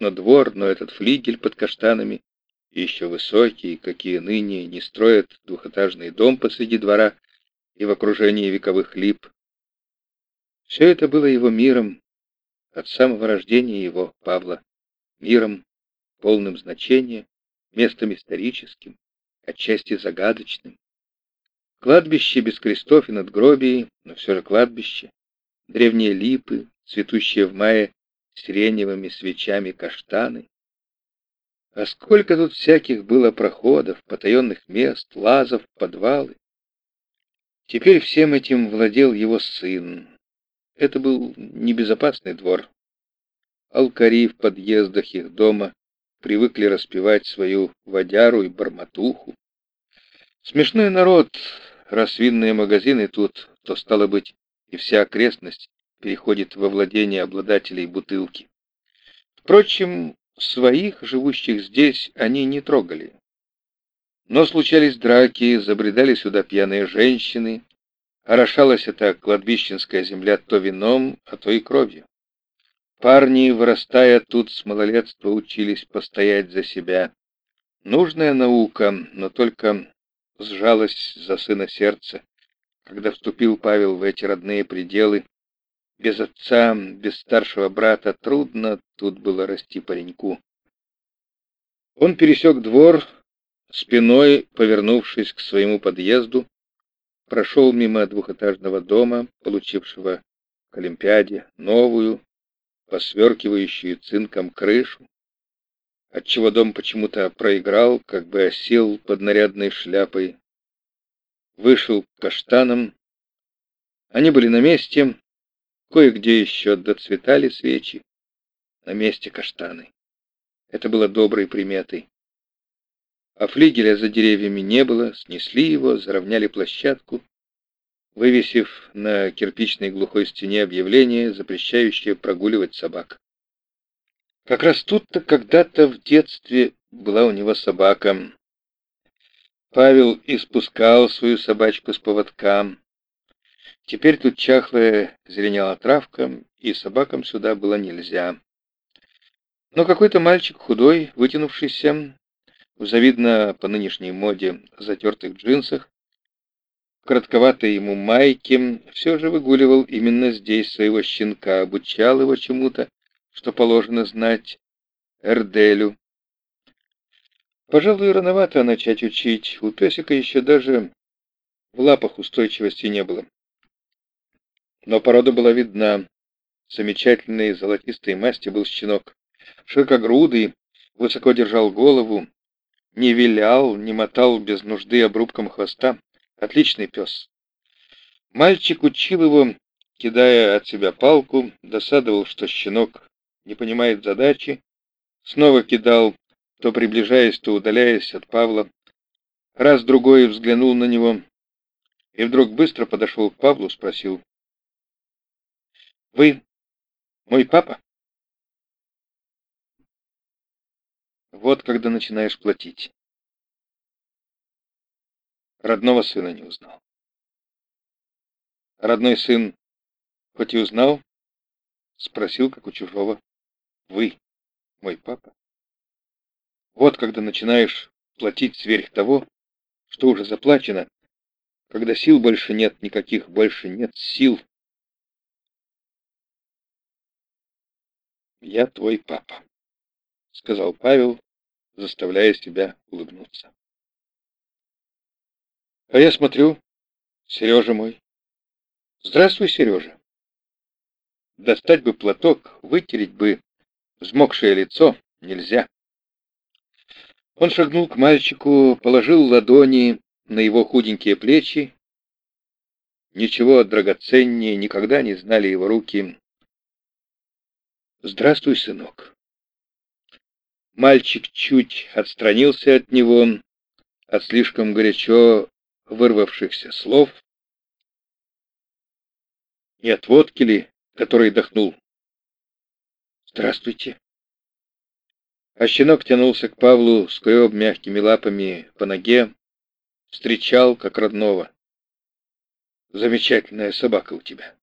но двор, но этот флигель под каштанами, еще высокий, какие ныне не строят двухэтажный дом посреди двора и в окружении вековых лип. Все это было его миром от самого рождения его, Павла, миром, полным значения, местом историческим, отчасти загадочным. Кладбище без крестов и надгробий, но все же кладбище, древние липы, цветущие в мае сиреневыми свечами каштаны. А сколько тут всяких было проходов, потаенных мест, лазов, подвалы. Теперь всем этим владел его сын. Это был небезопасный двор. Алкари в подъездах их дома привыкли распевать свою водяру и барматуху. Смешной народ, раз винные магазины тут, то, стало быть, и вся окрестность переходит во владение обладателей бутылки. Впрочем, своих, живущих здесь, они не трогали. Но случались драки, забредали сюда пьяные женщины, орошалась эта кладбищенская земля то вином, а то и кровью. Парни, вырастая тут с малолетства, учились постоять за себя. Нужная наука, но только сжалось за сына сердце, когда вступил Павел в эти родные пределы. Без отца, без старшего брата трудно тут было расти пареньку. Он пересек двор, спиной повернувшись к своему подъезду, прошел мимо двухэтажного дома, получившего к Олимпиаде новую, посверкивающую цинком крышу, отчего дом почему-то проиграл, как бы осел под нарядной шляпой. Вышел к каштанам. Они были на месте, кое-где еще доцветали свечи. На месте каштаны. Это было доброй приметой. А флигеля за деревьями не было, снесли его, заровняли площадку, вывесив на кирпичной глухой стене объявление, запрещающее прогуливать собак. Как раз тут-то когда-то в детстве была у него собака. Павел испускал свою собачку с поводка. Теперь тут чахлая зеленела травка, и собакам сюда было нельзя. Но какой-то мальчик худой, вытянувшийся, в завидно по нынешней моде затертых джинсах, коротковатой ему майке, все же выгуливал именно здесь своего щенка, обучал его чему-то, что положено знать, Эрделю. Пожалуй, рановато начать учить, у песика еще даже в лапах устойчивости не было. Но порода была видна. Замечательной золотистой масти был щенок. Широкогрудый, высоко держал голову, не вилял, не мотал без нужды обрубком хвоста. Отличный пес. Мальчик учил его, кидая от себя палку, досадовал, что щенок не понимает задачи, снова кидал, то приближаясь, то удаляясь от Павла. Раз-другой взглянул на него и вдруг быстро подошел к Павлу, спросил. «Вы мой папа?» Вот когда начинаешь платить. Родного сына не узнал. Родной сын, хоть и узнал, спросил, как у чужого, «Вы, мой папа?» Вот когда начинаешь платить сверх того, что уже заплачено, когда сил больше нет, никаких больше нет сил. «Я твой папа», — сказал Павел, заставляя себя улыбнуться. А я смотрю, Сережа мой. Здравствуй, Сережа. Достать бы платок, вытереть бы взмокшее лицо нельзя. Он шагнул к мальчику, положил ладони на его худенькие плечи. Ничего драгоценнее никогда не знали его руки. «Здравствуй, сынок». Мальчик чуть отстранился от него, от слишком горячо вырвавшихся слов. Не от водки ли, который дохнул? «Здравствуйте». А щенок тянулся к Павлу, скреб мягкими лапами по ноге, встречал как родного. «Замечательная собака у тебя».